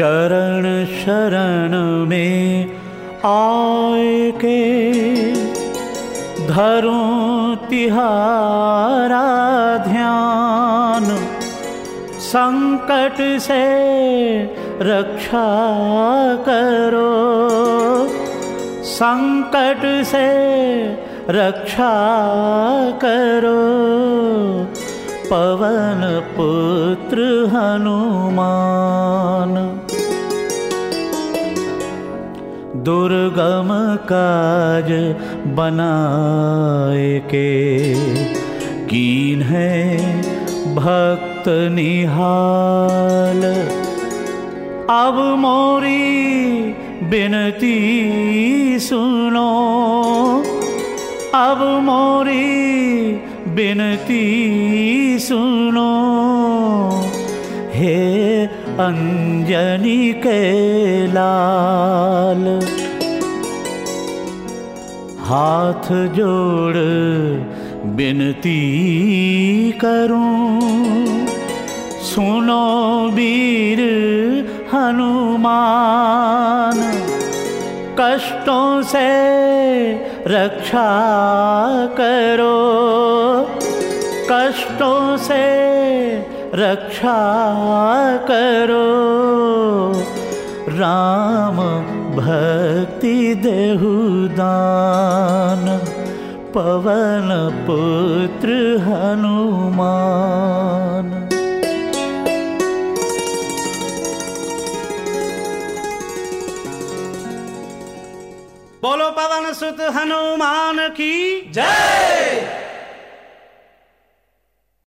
चरण शरण में आए के धरूं तिहारा ध्यान, संकट से रक्षा करो। संकट से रक्षा करो। पवन पुत्र हनुमान। दुर्गम काज बनाए के। कीन है भक्त निहाल। अब मोरी बिनती सुनो। अब मोरी बिनती सुनो। अंजनी के लाल। हाथ जोड़ बिनती करूँ, सुनो वीर हनुमान, कष्टों से रक्षा करो, कष्टों से रक्षा करो। राम भक्ति देहुदान पवन पुत्र हनुमान। बोलो पवन सुत हनुमान की जय।